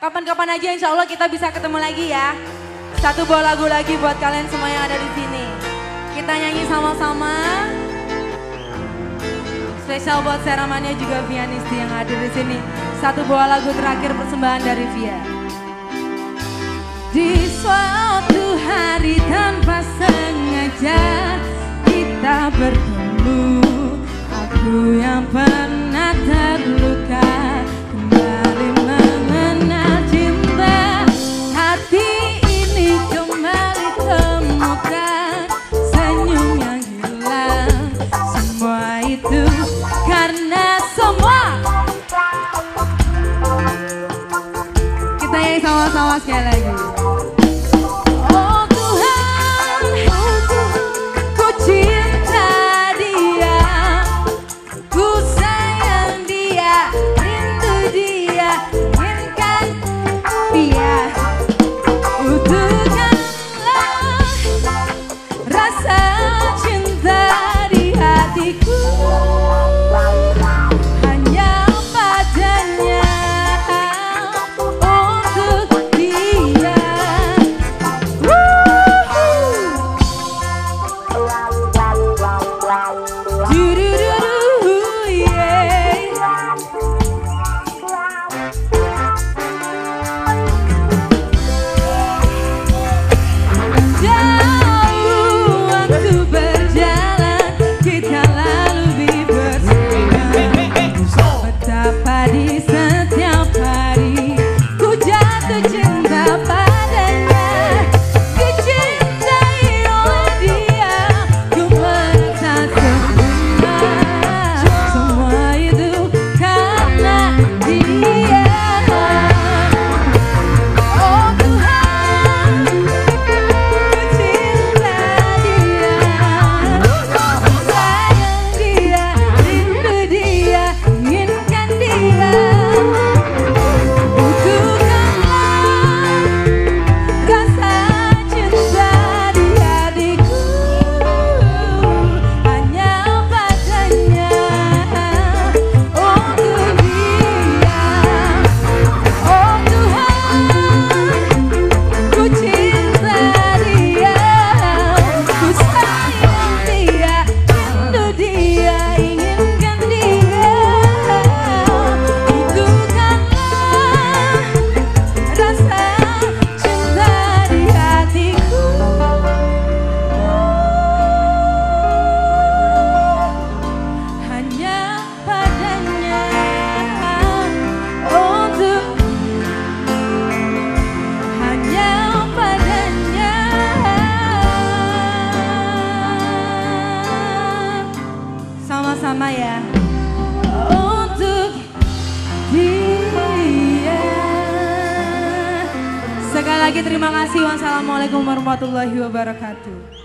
Kapan-kapan aja insya Allah kita bisa ketemu lagi ya. Satu buah lagu lagi buat kalian semua yang ada di sini. Kita nyanyi sama-sama. Spesial buat Seramania juga Vianisti yang hadir di sini. Satu buah lagu terakhir persembahan dari Via. Di suatu hari tanpa sengaja kita bertemu Aku yang pernah sama-sama sekali lagi Bye. Sama-sama ya. Untuk dia. Sekali lagi terima kasih. Wassalamualaikum warahmatullahi wabarakatuh